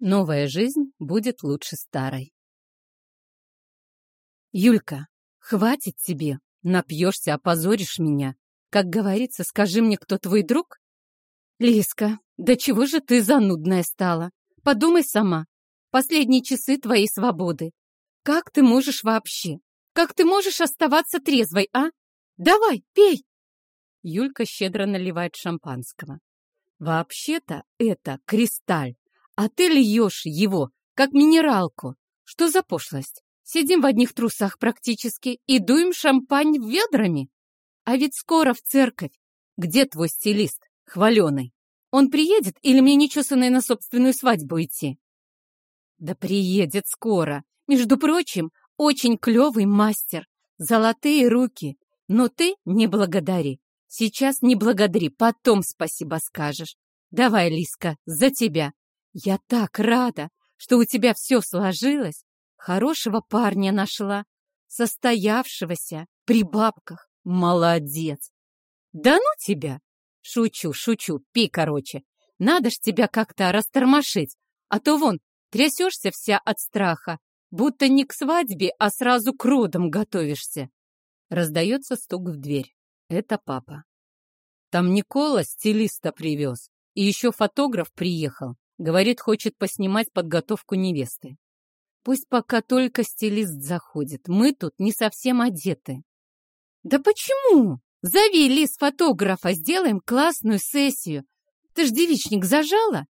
Новая жизнь будет лучше старой. Юлька, хватит тебе. Напьешься, опозоришь меня. Как говорится, скажи мне, кто твой друг? Лиска, да чего же ты занудная стала? Подумай сама. Последние часы твоей свободы. Как ты можешь вообще? Как ты можешь оставаться трезвой, а? Давай, пей!» Юлька щедро наливает шампанского. «Вообще-то это кристаль, а ты льешь его, как минералку. Что за пошлость? Сидим в одних трусах практически и дуем шампань ведрами. А ведь скоро в церковь. Где твой стилист, хваленый? Он приедет или мне нечесанной на собственную свадьбу идти? Да приедет скоро. Между прочим, очень клевый мастер. Золотые руки. Но ты не благодари. Сейчас не благодари, потом спасибо скажешь. Давай, Лиска, за тебя. Я так рада, что у тебя все сложилось. Хорошего парня нашла, состоявшегося, при бабках. Молодец. Да ну тебя! Шучу, шучу, пей короче. Надо ж тебя как-то растормошить, а то вон, трясешься вся от страха, будто не к свадьбе, а сразу к родам готовишься. Раздается стук в дверь. Это папа. Там Никола стилиста привез, и еще фотограф приехал. Говорит, хочет поснимать подготовку невесты. Пусть пока только стилист заходит. Мы тут не совсем одеты. Да почему? Зови Лиз фотографа, сделаем классную сессию. Ты ж девичник зажала?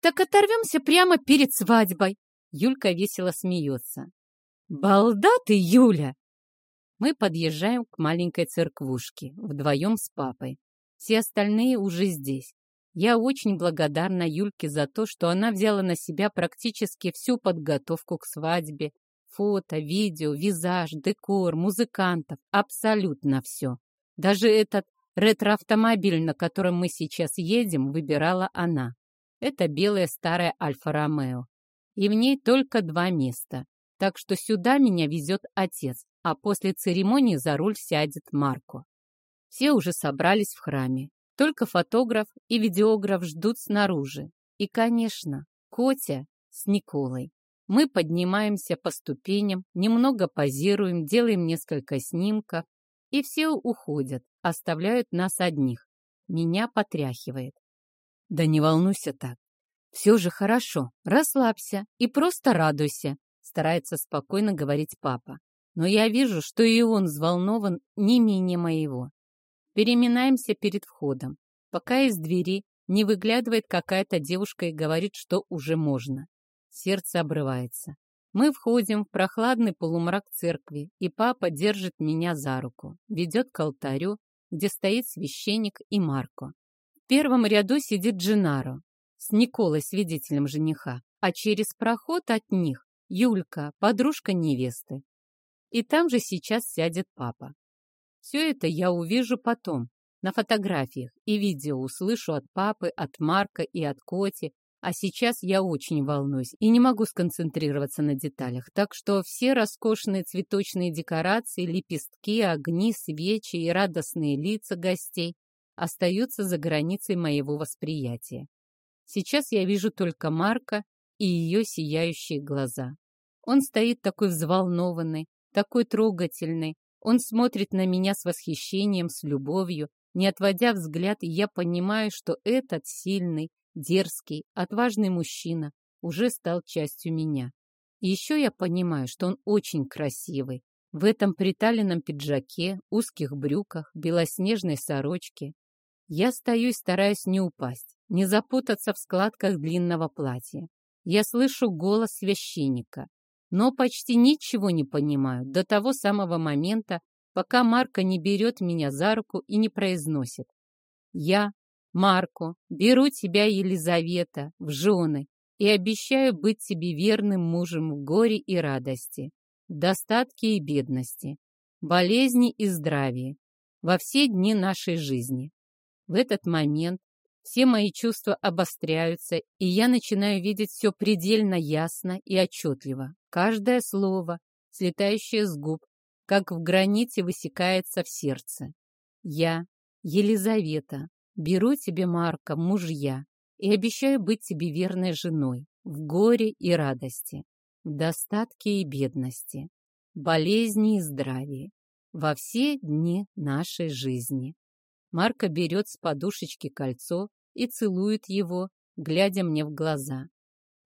Так оторвемся прямо перед свадьбой. Юлька весело смеется. Балда ты, Юля! Мы подъезжаем к маленькой церквушке вдвоем с папой. Все остальные уже здесь. Я очень благодарна Юльке за то, что она взяла на себя практически всю подготовку к свадьбе. Фото, видео, визаж, декор, музыкантов. Абсолютно все. Даже этот ретро-автомобиль, на котором мы сейчас едем, выбирала она. Это белая старая Альфа-Ромео. И в ней только два места. Так что сюда меня везет отец, а после церемонии за руль сядет Марко. Все уже собрались в храме. Только фотограф и видеограф ждут снаружи. И, конечно, Котя с Николой. Мы поднимаемся по ступеням, немного позируем, делаем несколько снимков, и все уходят, оставляют нас одних. Меня потряхивает. Да не волнуйся так. Все же хорошо, расслабься и просто радуйся, старается спокойно говорить папа. Но я вижу, что и он взволнован не менее моего. Переминаемся перед входом, пока из двери не выглядывает какая-то девушка и говорит, что уже можно. Сердце обрывается. Мы входим в прохладный полумрак церкви, и папа держит меня за руку, ведет к алтарю, где стоит священник и Марко. В первом ряду сидит Джинаро с Николой, свидетелем жениха, а через проход от них Юлька, подружка невесты. И там же сейчас сядет папа. Все это я увижу потом, на фотографиях и видео услышу от папы, от Марка и от Коти, а сейчас я очень волнуюсь и не могу сконцентрироваться на деталях, так что все роскошные цветочные декорации, лепестки, огни, свечи и радостные лица гостей остаются за границей моего восприятия. Сейчас я вижу только Марка и ее сияющие глаза. Он стоит такой взволнованный, такой трогательный, он смотрит на меня с восхищением, с любовью, не отводя взгляд, и я понимаю, что этот сильный, дерзкий, отважный мужчина уже стал частью меня. Еще я понимаю, что он очень красивый. В этом приталенном пиджаке, узких брюках, белоснежной сорочке. Я стою и стараюсь не упасть, не запутаться в складках длинного платья. Я слышу голос священника но почти ничего не понимаю до того самого момента, пока Марко не берет меня за руку и не произносит. Я, Марко, беру тебя, Елизавета, в жены и обещаю быть тебе верным мужем в горе и радости, достатке и бедности, болезни и здравии, во все дни нашей жизни. В этот момент все мои чувства обостряются, и я начинаю видеть все предельно ясно и отчетливо. Каждое слово, слетающее с губ, как в граните высекается в сердце. Я, Елизавета, беру тебе, Марка, мужья, и обещаю быть тебе верной женой, в горе и радости, в достатке и бедности, болезни и здравии, во все дни нашей жизни. Марка берет с подушечки кольцо и целует его, глядя мне в глаза.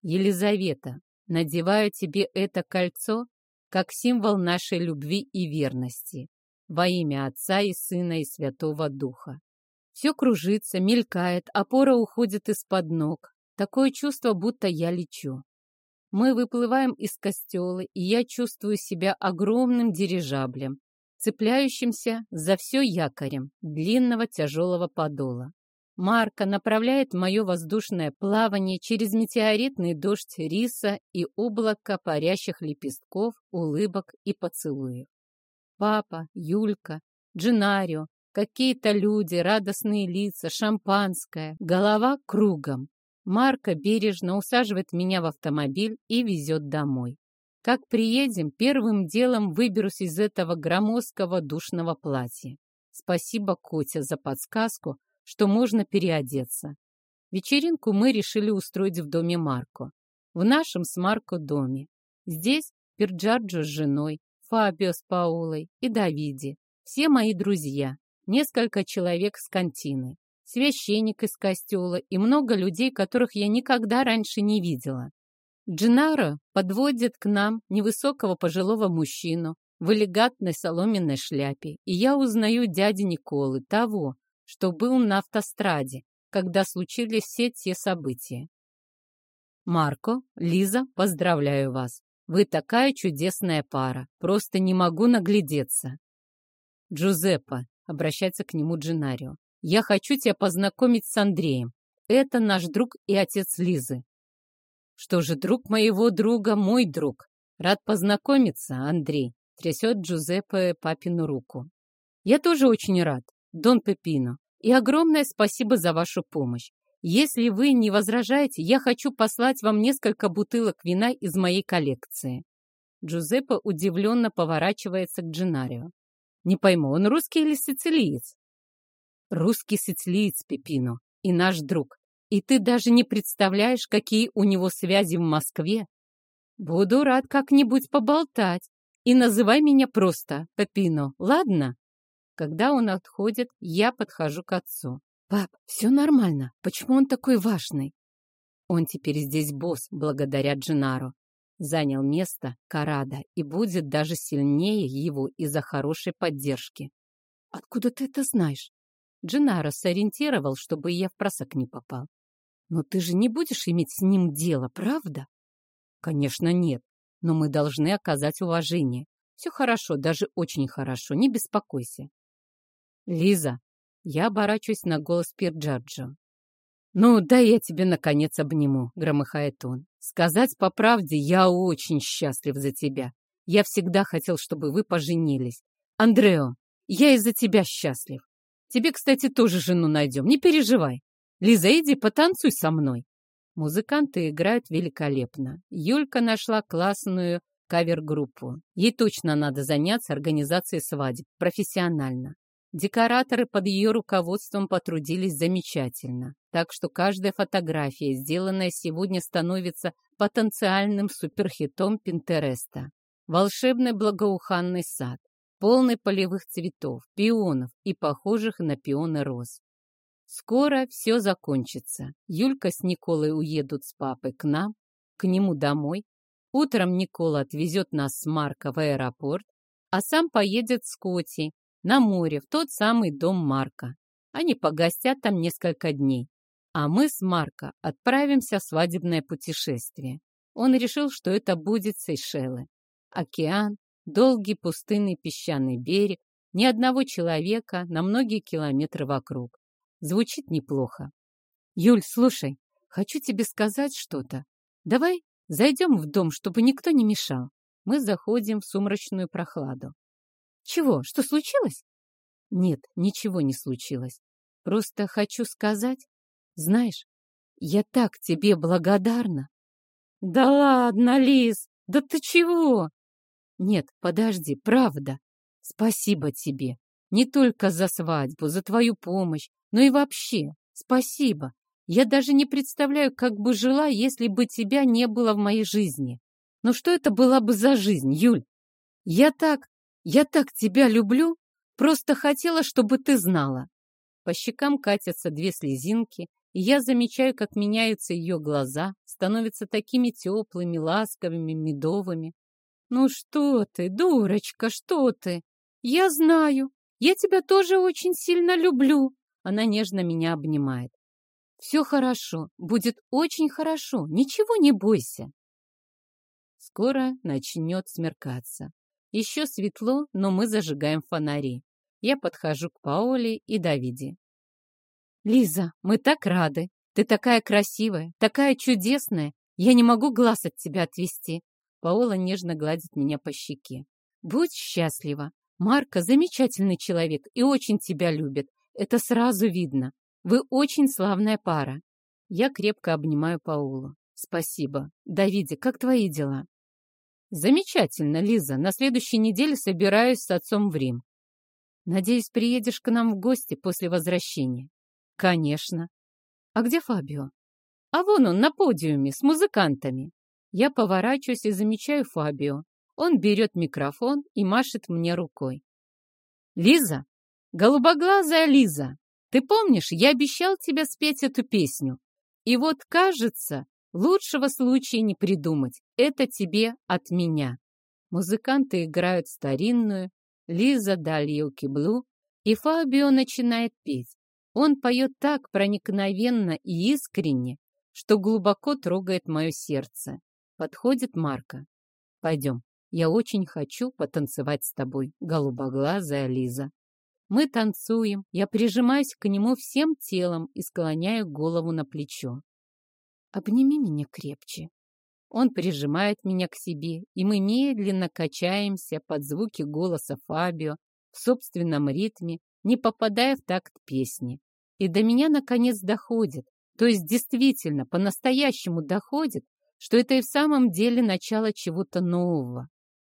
«Елизавета, надеваю тебе это кольцо как символ нашей любви и верности, во имя Отца и Сына и Святого Духа. Все кружится, мелькает, опора уходит из-под ног. Такое чувство, будто я лечу. Мы выплываем из костела, и я чувствую себя огромным дирижаблем, цепляющимся за все якорем длинного тяжелого подола. Марка направляет мое воздушное плавание через метеоритный дождь риса и облако парящих лепестков, улыбок и поцелуев. Папа, Юлька, Джинарио, какие-то люди, радостные лица, шампанское, голова кругом. Марка бережно усаживает меня в автомобиль и везет домой. Как приедем, первым делом выберусь из этого громоздкого душного платья. Спасибо, Котя, за подсказку, что можно переодеться. Вечеринку мы решили устроить в доме Марко. В нашем с Марко доме. Здесь Перджарджо с женой, Фабио с Паулой и Давиди. Все мои друзья. Несколько человек с контины. Священник из костела и много людей, которых я никогда раньше не видела. Джинаро подводит к нам невысокого пожилого мужчину в элегантной соломенной шляпе, и я узнаю дядю Николы, того, что был на автостраде, когда случились все те события. Марко, Лиза, поздравляю вас. Вы такая чудесная пара. Просто не могу наглядеться. Джузеппе, обращается к нему Джинарио. Я хочу тебя познакомить с Андреем. Это наш друг и отец Лизы. Что же, друг моего друга, мой друг. Рад познакомиться, Андрей. Трясет Джузеппе папину руку. Я тоже очень рад, Дон Пепино. И огромное спасибо за вашу помощь. Если вы не возражаете, я хочу послать вам несколько бутылок вина из моей коллекции. Джузеппе удивленно поворачивается к Джинарио. Не пойму, он русский или сицилиец? Русский сицилиец, Пепино, и наш друг. И ты даже не представляешь, какие у него связи в Москве. Буду рад как-нибудь поболтать. И называй меня просто Пепино, ладно? Когда он отходит, я подхожу к отцу. «Пап, все нормально. Почему он такой важный?» Он теперь здесь босс, благодаря Джинару. Занял место Карада и будет даже сильнее его из-за хорошей поддержки. «Откуда ты это знаешь?» Джинаро сориентировал, чтобы я в просак не попал. «Но ты же не будешь иметь с ним дело, правда?» «Конечно, нет. Но мы должны оказать уважение. Все хорошо, даже очень хорошо, не беспокойся. «Лиза!» Я оборачиваюсь на голос Пирджаджа. «Ну, да я тебе, наконец, обниму», — громыхает он. «Сказать по правде, я очень счастлив за тебя. Я всегда хотел, чтобы вы поженились. Андрео, я из-за тебя счастлив. Тебе, кстати, тоже жену найдем, не переживай. Лиза, иди потанцуй со мной». Музыканты играют великолепно. Юлька нашла классную кавер-группу. Ей точно надо заняться организацией свадеб профессионально. Декораторы под ее руководством потрудились замечательно, так что каждая фотография, сделанная сегодня, становится потенциальным суперхитом Пинтереста. Волшебный благоуханный сад, полный полевых цветов, пионов и похожих на пионы роз. Скоро все закончится. Юлька с Николой уедут с папой к нам, к нему домой. Утром Никола отвезет нас с Марка в аэропорт, а сам поедет с Коти на море, в тот самый дом Марка. Они погостят там несколько дней. А мы с Марко отправимся в свадебное путешествие. Он решил, что это будет Сейшелы. Океан, долгий пустынный песчаный берег, ни одного человека на многие километры вокруг. Звучит неплохо. Юль, слушай, хочу тебе сказать что-то. Давай зайдем в дом, чтобы никто не мешал. Мы заходим в сумрачную прохладу. Чего? Что случилось? Нет, ничего не случилось. Просто хочу сказать, знаешь, я так тебе благодарна. Да ладно, Лиз, да ты чего? Нет, подожди, правда. Спасибо тебе. Не только за свадьбу, за твою помощь, но и вообще. Спасибо. Я даже не представляю, как бы жила, если бы тебя не было в моей жизни. Но что это была бы за жизнь, Юль? Я так, я так тебя люблю, просто хотела, чтобы ты знала. По щекам катятся две слезинки, и я замечаю, как меняются ее глаза, становятся такими теплыми, ласковыми, медовыми. «Ну что ты, дурочка, что ты? Я знаю, я тебя тоже очень сильно люблю!» Она нежно меня обнимает. «Все хорошо, будет очень хорошо, ничего не бойся!» Скоро начнет смеркаться. Еще светло, но мы зажигаем фонари. Я подхожу к Паоле и Давиде. «Лиза, мы так рады. Ты такая красивая, такая чудесная. Я не могу глаз от тебя отвести». Паола нежно гладит меня по щеке. «Будь счастлива. Марка замечательный человек и очень тебя любит. Это сразу видно. Вы очень славная пара». Я крепко обнимаю Паулу. «Спасибо. Давиде, как твои дела?» «Замечательно, Лиза. На следующей неделе собираюсь с отцом в Рим. Надеюсь, приедешь к нам в гости после возвращения. Конечно. А где Фабио? А вон он на подиуме с музыкантами. Я поворачиваюсь и замечаю Фабио. Он берет микрофон и машет мне рукой. Лиза, голубоглазая Лиза, ты помнишь, я обещал тебе спеть эту песню? И вот, кажется, лучшего случая не придумать. Это тебе от меня. Музыканты играют старинную, Лиза Дальо Киблу, и Фабио начинает петь. Он поет так проникновенно и искренне, что глубоко трогает мое сердце. Подходит Марка. Пойдем, я очень хочу потанцевать с тобой, голубоглазая Лиза. Мы танцуем, я прижимаюсь к нему всем телом и склоняю голову на плечо. Обними меня крепче. Он прижимает меня к себе, и мы медленно качаемся под звуки голоса Фабио в собственном ритме, не попадая в такт песни. И до меня наконец доходит, то есть действительно, по-настоящему доходит, что это и в самом деле начало чего-то нового.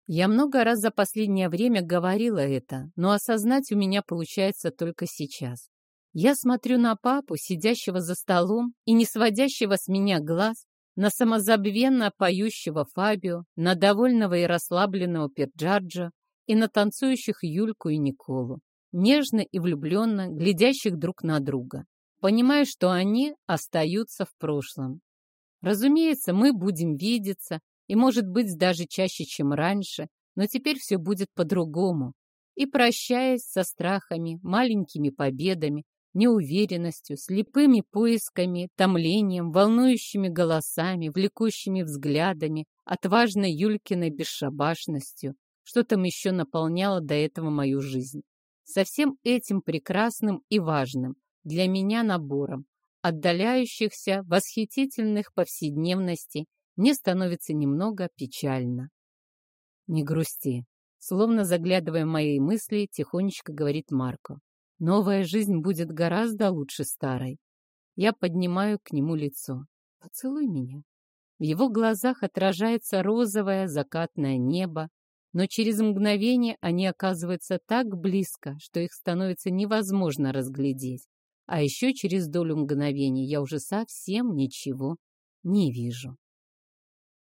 Я много раз за последнее время говорила это, но осознать у меня получается только сейчас. Я смотрю на папу, сидящего за столом и не сводящего с меня глаз, на самозабвенно поющего Фабио, на довольного и расслабленного Перджарджа и на танцующих Юльку и Николу нежно и влюбленно глядящих друг на друга, понимая, что они остаются в прошлом. Разумеется, мы будем видеться, и, может быть, даже чаще, чем раньше, но теперь все будет по-другому. И прощаясь со страхами, маленькими победами, неуверенностью, слепыми поисками, томлением, волнующими голосами, влекущими взглядами, отважной Юлькиной бесшабашностью, что там еще наполняло до этого мою жизнь со всем этим прекрасным и важным для меня набором отдаляющихся восхитительных повседневностей мне становится немного печально. Не грусти. Словно заглядывая в мои мысли, тихонечко говорит Марко. Новая жизнь будет гораздо лучше старой. Я поднимаю к нему лицо. Поцелуй меня. В его глазах отражается розовое закатное небо, но через мгновение они оказываются так близко, что их становится невозможно разглядеть. А еще через долю мгновения я уже совсем ничего не вижу.